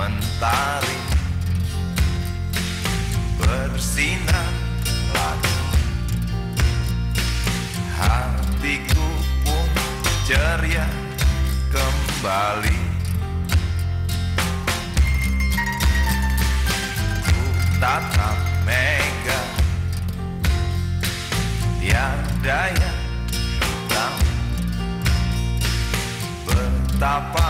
mentari. Bersinar lagi. Hatiku pun ceria kembali. Ku tatap mega. Tiada yang tahu betapa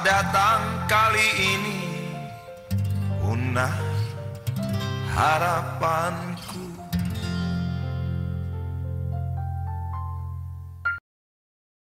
datang kali ini. Punah harapanku